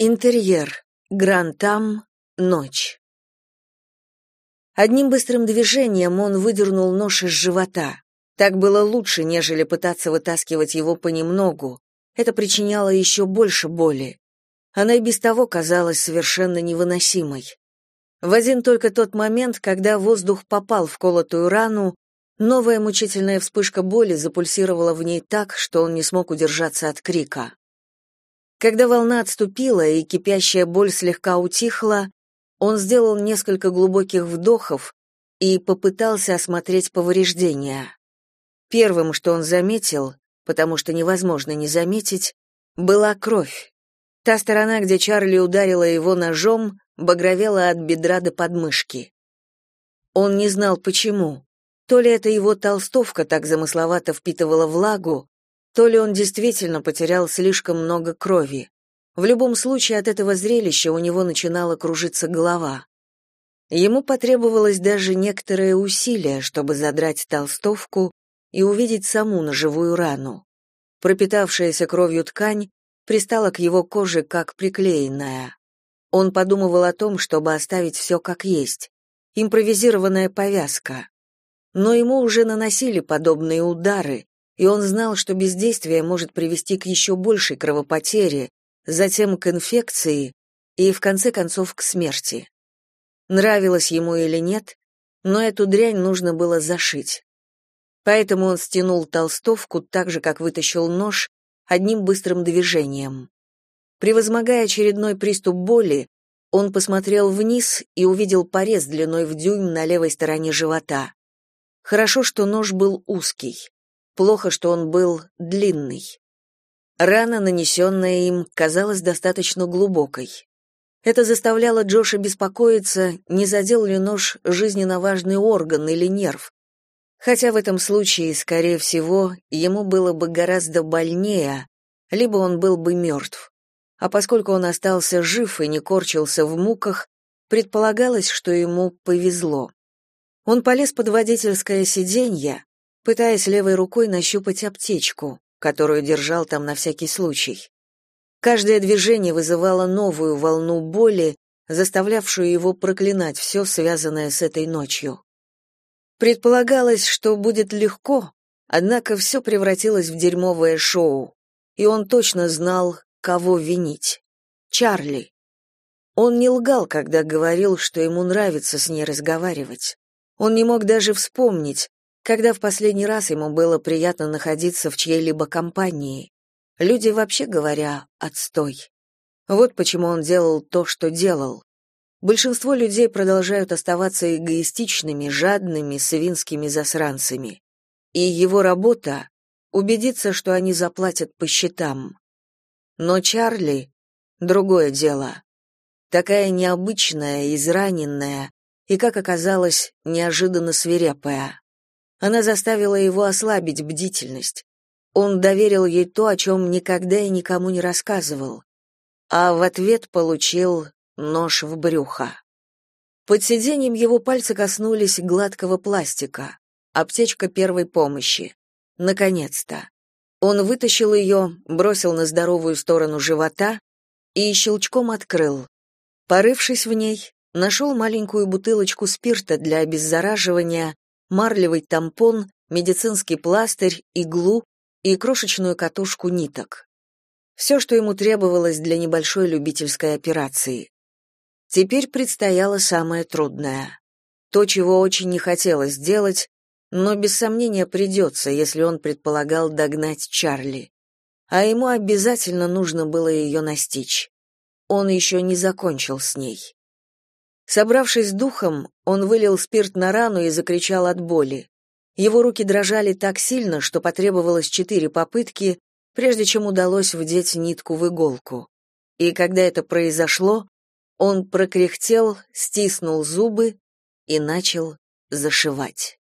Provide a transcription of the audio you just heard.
Интерьер. Грантам. Ночь. Одним быстрым движением он выдернул нож из живота. Так было лучше, нежели пытаться вытаскивать его понемногу. Это причиняло еще больше боли. Она и без того казалась совершенно невыносимой. В один только тот момент, когда воздух попал в колотую рану, новая мучительная вспышка боли запульсировала в ней так, что он не смог удержаться от крика. Когда волна отступила и кипящая боль слегка утихла, он сделал несколько глубоких вдохов и попытался осмотреть повреждения. Первым, что он заметил, потому что невозможно не заметить, была кровь. Та сторона, где Чарли ударила его ножом, багровела от бедра до подмышки. Он не знал почему. То ли это его толстовка так замысловато впитывала влагу, то ли он действительно потерял слишком много крови. В любом случае от этого зрелища у него начинала кружиться голова. Ему потребовалось даже некоторое усилие, чтобы задрать толстовку и увидеть саму ножевую рану. Пропитавшаяся кровью ткань пристала к его коже как приклеенная. Он подумывал о том, чтобы оставить все как есть. Импровизированная повязка. Но ему уже наносили подобные удары, и он знал, что бездействие может привести к еще большей кровопотере, затем к инфекции и, в конце концов, к смерти. Нравилось ему или нет, но эту дрянь нужно было зашить. Поэтому он стянул толстовку так же, как вытащил нож, одним быстрым движением. Превозмогая очередной приступ боли, он посмотрел вниз и увидел порез длиной в дюйм на левой стороне живота. Хорошо, что нож был узкий. Плохо, что он был длинный. Рана, нанесенная им, казалась достаточно глубокой. Это заставляло Джоша беспокоиться, не задел ли нож жизненно важный орган или нерв. Хотя в этом случае, скорее всего, ему было бы гораздо больнее, либо он был бы мертв. А поскольку он остался жив и не корчился в муках, предполагалось, что ему повезло. Он полез под водительское сиденье, пытаясь левой рукой нащупать аптечку, которую держал там на всякий случай. Каждое движение вызывало новую волну боли, заставлявшую его проклинать все, связанное с этой ночью. Предполагалось, что будет легко, однако все превратилось в дерьмовое шоу, и он точно знал, кого винить. Чарли. Он не лгал, когда говорил, что ему нравится с ней разговаривать. Он не мог даже вспомнить, когда в последний раз ему было приятно находиться в чьей-либо компании. Люди, вообще говоря, отстой. Вот почему он делал то, что делал. Большинство людей продолжают оставаться эгоистичными, жадными, свинскими засранцами. И его работа — убедиться, что они заплатят по счетам. Но Чарли — другое дело. Такая необычная, израненная и, как оказалось, неожиданно свирепая. Она заставила его ослабить бдительность. Он доверил ей то, о чем никогда и никому не рассказывал, а в ответ получил нож в брюхо. Под сиденьем его пальцы коснулись гладкого пластика, аптечка первой помощи. Наконец-то. Он вытащил ее, бросил на здоровую сторону живота и щелчком открыл. Порывшись в ней, нашел маленькую бутылочку спирта для обеззараживания марлевый тампон, медицинский пластырь, иглу и крошечную катушку ниток. Все, что ему требовалось для небольшой любительской операции. Теперь предстояло самое трудное. То, чего очень не хотелось сделать, но без сомнения придется, если он предполагал догнать Чарли. А ему обязательно нужно было ее настичь. Он еще не закончил с ней. Собравшись духом, он вылил спирт на рану и закричал от боли. Его руки дрожали так сильно, что потребовалось четыре попытки, прежде чем удалось вдеть нитку в иголку. И когда это произошло, он прокряхтел, стиснул зубы и начал зашивать.